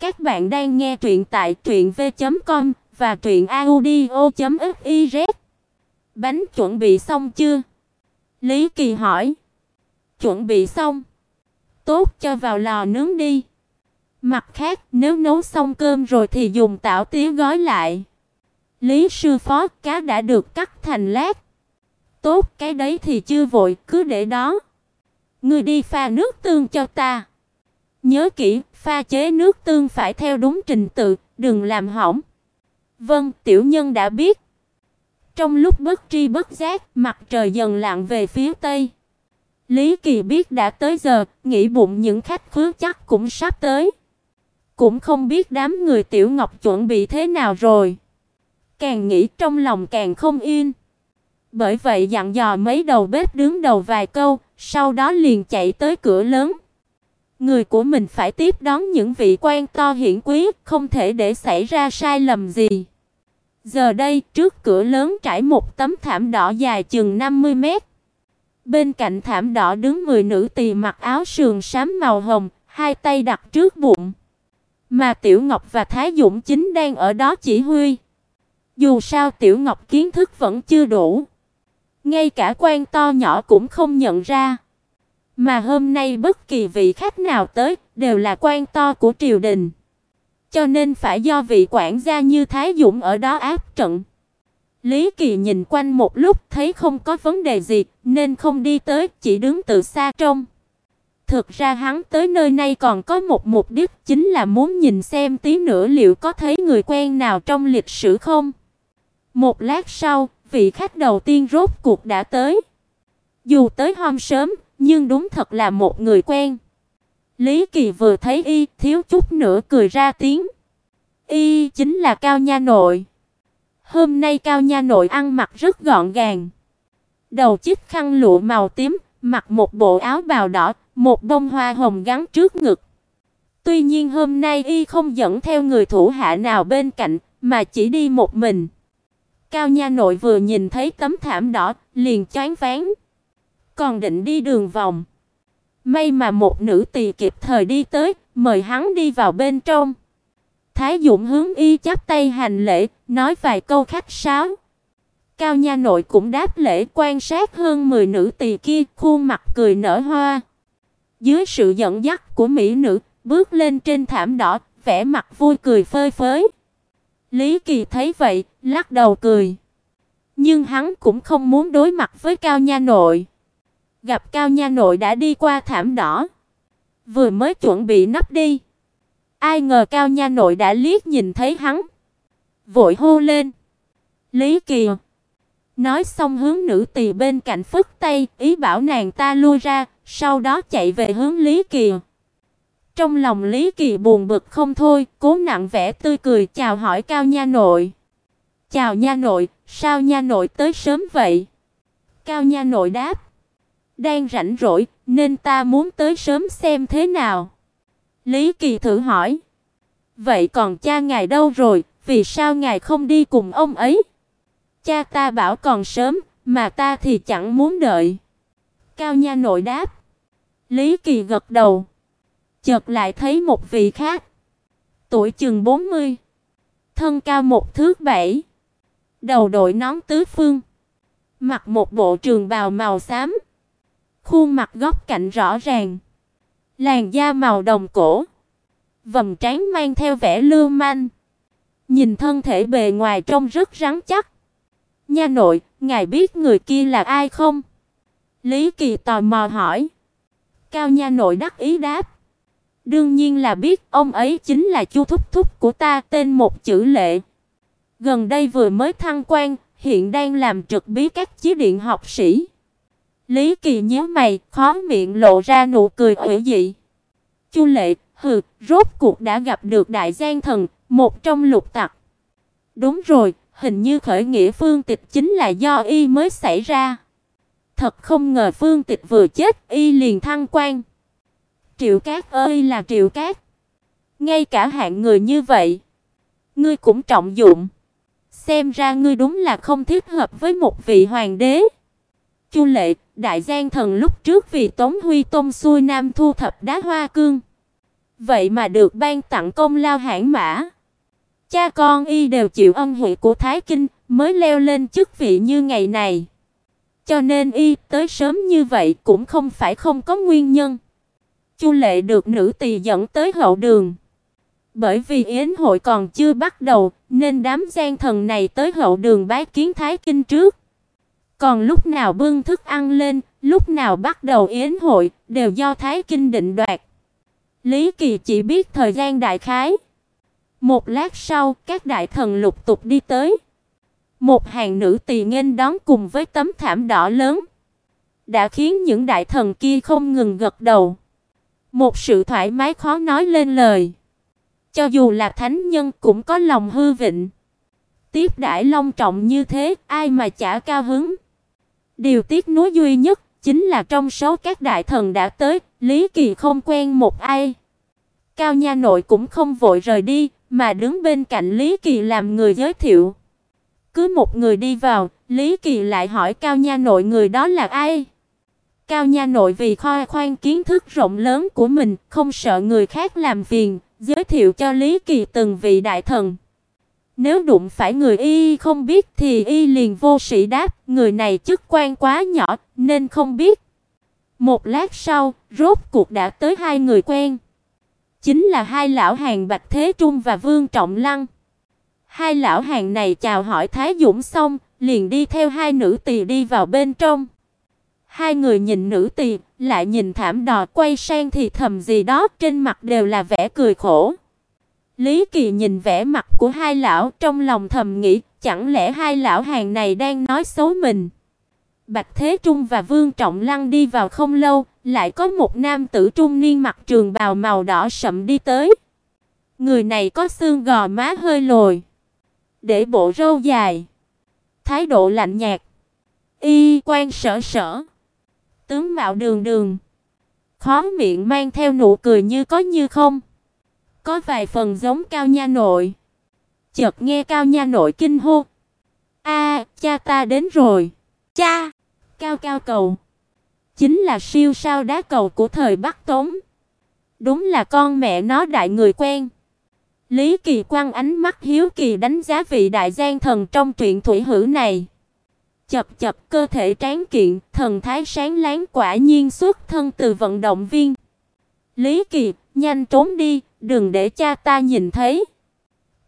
Các bạn đang nghe truyện tại truyệnv.com và truyệnaudio.fiz. Bánh chuẩn bị xong chưa? Lý Kỳ hỏi. Chuẩn bị xong. Tốt cho vào lò nướng đi. Mặt khác, nếu nấu xong cơm rồi thì dùng tảo tía gói lại. Lý sư phó, cá đã được cắt thành lát. Tốt, cái đấy thì chưa vội, cứ để đó. Ngươi đi pha nước tương cho ta. Nhớ kỹ, pha chế nước tương phải theo đúng trình tự, đừng làm hỏng. Vâng, tiểu nhân đã biết. Trong lúc bất tri bất giác, mặt trời dần lặn về phía tây. Lý Kỳ biết đã tới giờ, nghĩ bụng những khách khứa chắc cũng sắp tới. Cũng không biết đám người Tiểu Ngọc chuẩn bị thế nào rồi. Càng nghĩ trong lòng càng không yên. Bởi vậy dặn dò mấy đầu bếp đứng đầu vài câu, sau đó liền chạy tới cửa lớn. Người của mình phải tiếp đón những vị quan to hiển quý, không thể để xảy ra sai lầm gì. Giờ đây, trước cửa lớn trải một tấm thảm đỏ dài chừng 50 mét. Bên cạnh thảm đỏ đứng 10 nữ tỳ mặc áo sườn xám màu hồng, hai tay đặt trước bụng. Mà Tiểu Ngọc và Thái Dũng chính đang ở đó chỉ huy. Dù sao Tiểu Ngọc kiến thức vẫn chưa đủ, ngay cả quan to nhỏ cũng không nhận ra. Mà hôm nay bất kỳ vị khách nào tới đều là quan to của triều đình. Cho nên phải do vị quản gia như Thái Dũng ở đó áp trận. Lý Kỳ nhìn quanh một lúc thấy không có vấn đề gì nên không đi tới, chỉ đứng từ xa trông. Thực ra hắn tới nơi này còn có một mục đích chính là muốn nhìn xem tí nữa liệu có thấy người quen nào trong lịch sử không. Một lát sau, vị khách đầu tiên rốt cuộc đã tới. Dù tới hôm sớm, nhưng đúng thật là một người quen. Lý Kỳ vừa thấy y, thiếu chút nữa cười ra tiếng. Y chính là Cao Nha Nội. Hôm nay Cao Nha Nội ăn mặc rất gọn gàng. Đầu chiếc khăn lụa màu tím, mặc một bộ áo bào đỏ, một bông hoa hồng gắn trước ngực. Tuy nhiên hôm nay y không dẫn theo người thủ hạ nào bên cạnh, mà chỉ đi một mình. Cao Nha Nội vừa nhìn thấy tấm thảm đỏ, liền choáng váng còn định đi đường vòng. May mà một nữ tỳ kịp thời đi tới, mời hắn đi vào bên trong. Thái Dũng hướng y chắp tay hành lễ, nói vài câu khách sáo. Cao nha nội cũng đáp lễ quan sát hơn 10 nữ tỳ kia, khuôn mặt cười nở hoa. Dưới sự dẫn dắt của mỹ nữ, bước lên trên thảm đỏ, vẻ mặt vui cười phơi phới. Lý Kỳ thấy vậy, lắc đầu cười. Nhưng hắn cũng không muốn đối mặt với Cao nha nội. Gặp Cao Nha nội đã đi qua thảm đỏ, vừa mới chuẩn bị nấp đi. Ai ngờ Cao Nha nội đã liếc nhìn thấy hắn, vội hô lên: "Lý Kỳ!" Nói xong hướng nữ tỳ bên cạnh phất tay, ý bảo nàng ta lui ra, sau đó chạy về hướng Lý Kỳ. Trong lòng Lý Kỳ buồn bực không thôi, cố nặng vẻ tươi cười chào hỏi Cao Nha nội. "Chào Nha nội, sao Nha nội tới sớm vậy?" Cao Nha nội đáp: đang rảnh rỗi, nên ta muốn tới sớm xem thế nào." Lý Kỳ thử hỏi. "Vậy còn cha ngài đâu rồi, vì sao ngài không đi cùng ông ấy?" "Cha ta bảo còn sớm, mà ta thì chẳng muốn đợi." Cao Nha nội đáp. Lý Kỳ gật đầu. Chợt lại thấy một vị khác, tuổi chừng 40, thân cao một thước bảy, đầu đội nón tứ phương, mặc một bộ trường bào màu xám, Khuôn mặt góc cạnh rõ ràng, làn da màu đồng cổ, vầng trán mang theo vẻ lưu manh. Nhìn thân thể bề ngoài trông rất rắn chắc. Nha nội, ngài biết người kia là ai không? Lý Kỳ tò mò hỏi. Cao nha nội đắc ý đáp. Đương nhiên là biết, ông ấy chính là Chu thúc thúc của ta, tên một chữ Lệ. Gần đây vừa mới thăng quan, hiện đang làm trực bí các chí điện học sĩ. Lý Kỳ nhíu mày, khó miệng lộ ra nụ cười ủy dị. Chu Lệ, hừ, rốt cuộc đã gặp được đại gian thần, một trong lục tặc. Đúng rồi, hình như khởi nghĩa Phương Tịch chính là do y mới xảy ra. Thật không ngờ Phương Tịch vừa chết, y liền thăng quan. Triệu Cát ơi là Triệu Cát. Ngay cả hạng người như vậy, ngươi cũng trọng dụng. Xem ra ngươi đúng là không thích hợp với một vị hoàng đế. Chu Lệ, đại gian thần lúc trước vì Tống Huy Tông xuôi nam thu thập đá hoa cương, vậy mà được ban tặng công lao hãn mã. Cha con y đều chịu ân huệ của Thái Kinh, mới leo lên chức vị như ngày này. Cho nên y tới sớm như vậy cũng không phải không có nguyên nhân. Chu Lệ được nữ tỳ dẫn tới hậu đường. Bởi vì yến hội còn chưa bắt đầu, nên đám gian thần này tới hậu đường bái kiến Thái Kinh trước. Còn lúc nào bưng thức ăn lên, lúc nào bắt đầu yến hội, đều do Thái Kinh định đoạt. Lý Kỳ chỉ biết thời gian đại khái. Một lát sau, các đại thần lục tục đi tới. Một hàng nữ tỳ nghênh đón cùng với tấm thảm đỏ lớn, đã khiến những đại thần kia không ngừng gật đầu. Một sự thoải mái khó nói lên lời. Cho dù là thánh nhân cũng có lòng hư vịnh. Tiếp đãi long trọng như thế, ai mà chả cao hứng. Điều tiếc nuối duy nhất chính là trong số các đại thần đã tới, Lý Kỳ không quen một ai. Cao nha nội cũng không vội rời đi, mà đứng bên cạnh Lý Kỳ làm người giới thiệu. Cứ một người đi vào, Lý Kỳ lại hỏi Cao nha nội người đó là ai? Cao nha nội vì khoe khoang kiến thức rộng lớn của mình, không sợ người khác làm phiền, giới thiệu cho Lý Kỳ từng vị đại thần. Nếu đụng phải người y không biết thì y liền vô sĩ đáp, người này chức quan quá nhỏ nên không biết. Một lát sau, rốt cuộc đã tới hai người quen. Chính là hai lão hàng Bạch Thế Trung và Vương Trọng Lăng. Hai lão hàng này chào hỏi Thái Dũng xong, liền đi theo hai nữ tỳ đi vào bên trong. Hai người nhìn nữ tỳ, lại nhìn thảm đỏ quay sang thì thầm gì đó, trên mặt đều là vẻ cười khổ. Lý Kỳ nhìn vẻ mặt của hai lão, trong lòng thầm nghĩ, chẳng lẽ hai lão hàng này đang nói xấu mình? Bạch Thế Trung và Vương Trọng Lăng đi vào không lâu, lại có một nam tử trung niên mặc trường bào màu đỏ sậm đi tới. Người này có xương gò má hơi lồi, để bộ râu dài, thái độ lạnh nhạt, y quan sở sở, tướng mạo đường đường, khóe miệng mang theo nụ cười như có như không, có vài phần giống Cao Nha nội. Chợt nghe Cao Nha nội kinh hô: "A, cha ta đến rồi." "Cha!" Cao Cao cầu chính là siêu sao đá cầu của thời Bắc Tống. Đúng là con mẹ nó đại người quen. Lý Kỳ Quang ánh mắt hiếu kỳ đánh giá vị đại gian thần trong truyện thủy hữu này. Chập chập cơ thể tráng kiện, thần thái sáng láng quả nhiên xuất thân từ vận động viên. Lý Kỳ, nhanh trốn đi, đừng để cha ta nhìn thấy.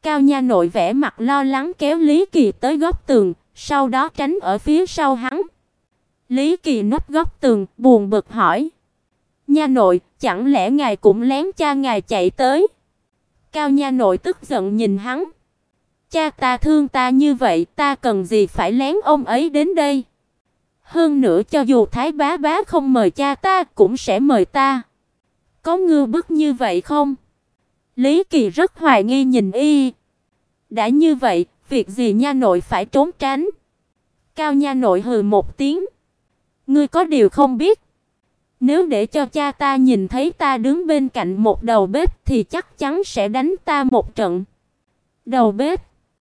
Cao Nha nội vẻ mặt lo lắng kéo Lý Kỳ tới góc tường, sau đó tránh ở phía sau hắn. Lý Kỳ núp góc tường, buồn bực hỏi: "Nha nội, chẳng lẽ ngài cũng lén cha ngài chạy tới?" Cao nha nội tức giận nhìn hắn. "Cha ta thương ta như vậy, ta cần gì phải lén ông ấy đến đây?" Hơn nữa cho dù Thái bá bá không mời cha ta cũng sẽ mời ta. Có ngư bức như vậy không? Lý Kỳ rất hoài nghi nhìn y. Đã như vậy, việc gì nha nội phải trốn tránh? Cao nha nội hừ một tiếng. Ngươi có điều không biết, nếu để cho cha ta nhìn thấy ta đứng bên cạnh một đầu bếp thì chắc chắn sẽ đánh ta một trận. Đầu bếp?